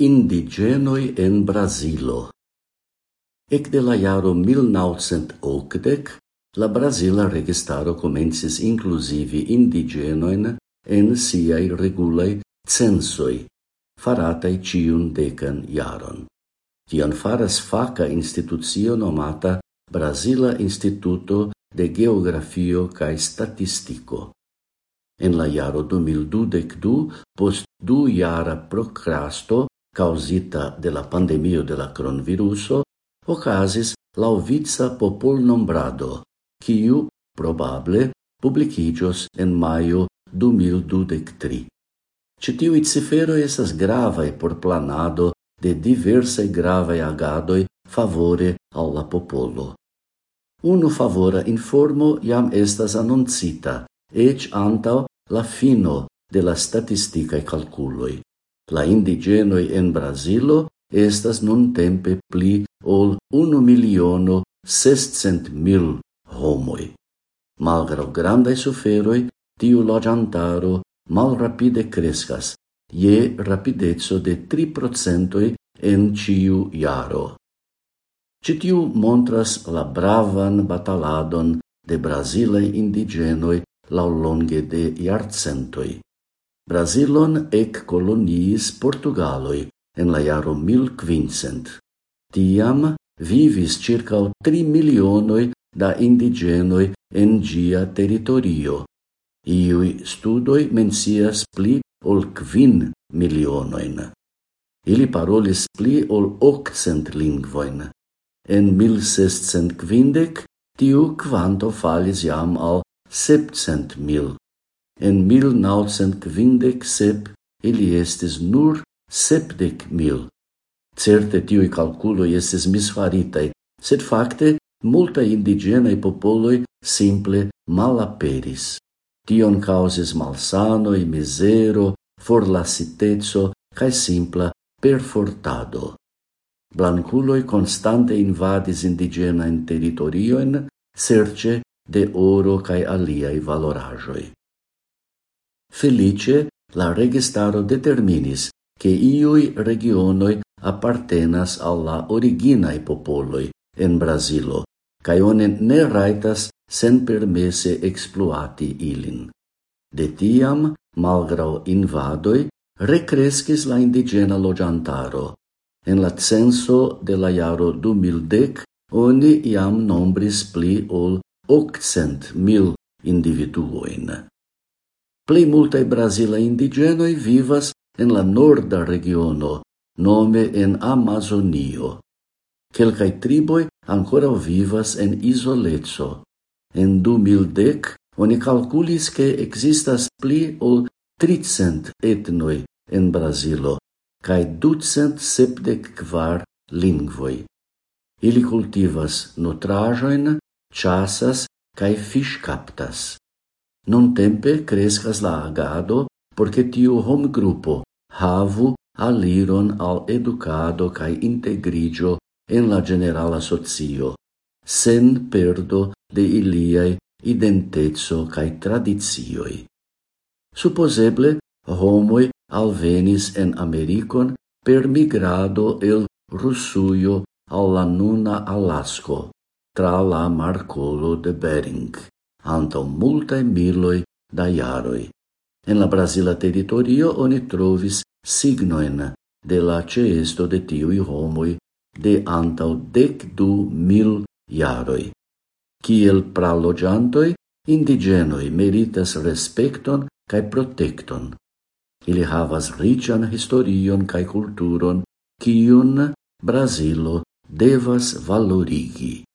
Indigenoi en Brasilo Ec de la iaro 1980 la Brasila registaro comensis inclusivi indigenoin en siai regulai censoi, faratai cium decan iaron. Tion faras faca institucio nomata Brasila Instituto de Geografio cae Statistico. En la iaro 2022, post du iara procrasto, causita de la pandemio de la cronviruso, ocasis lauvitsa popol nombrado, quiu, probable, publicicios en maio 2023. Citiui cifero esas gravae por planado de diversae gravae agadoi favore al la popolo. Unu favora informo iam estas annoncita, ec antau la fino de la statisticae calculoi. La indigenoi en Brasilo estas nun tempe pli ol unu miliono sescent mil homoi. Malgrau grandai suferoi, tiu logiantaro malrapide crescas, je rapidezzo de 3% en ciu jaro. Citiu montras la bravan bataladon de brazilei indigenoi laulonge de iarcentoi. Brasilon ec coloniis Portugaloi en la iaro 1500. Tiam vivis circa 3 milionoi da indigenoi en gia territorio. Iui studoi mencias pli ol quin milionoin. Ili parolis pli ol occent lingvoin. En 1650 tiu quanto falis jam al 700 mil en 1957 ili estis nur sepdec mil. Certe tiui calculoi estis misfaritai, sed facte multa indigenae popoloi simple malaperis. Tion causes malsanoi, misero, forlasitezzo, cae simpla perfortado. Blanculoi constante invadis indigena in territorioen, serce de oro cae aliai valorajoi. Felice, la registaro determinis, che iui regionoi appartenas alla originae popoloi en Brazilo, cae oni ne sen permesse exploati ilin. De tiam, malgrau invadoi, recrescis la indigena lojantaro. En la censo de la iaro 2010 oni iam nombris pli ol 800.000 individuoin. Plei multae brazila indigenoi vivas en la norda regiono, nome en Amazonio. Quelcae triboi ancora vivas en izoleco. En 2010 oni calculis che existas pli ol 300 etnoi en Brasilo, cae 274 lingvoi. Ili cultivas nutrajoin, chasas cae fish captas. Non tempe crescas la agado porque tiu hom grupo havu aliron al educado cae integrigio en la generala socio, sen perdo de iliai identezzo cae tradizioi. Supposeble, homoi alvenis en Americon per migrado el Russuio alla nuna Alasco, tra la marcolo de Bering anto multae miloi da iaroi. En la Brasila territorio oni trovis signoen de la ceesto de tiui homoi de antau dec du mil iaroi. Ciel pralogiantoi, indigenoi meritas respecton cae protekton. Ili havas rician historion cae culturon, cion Brasilo devas valorigi.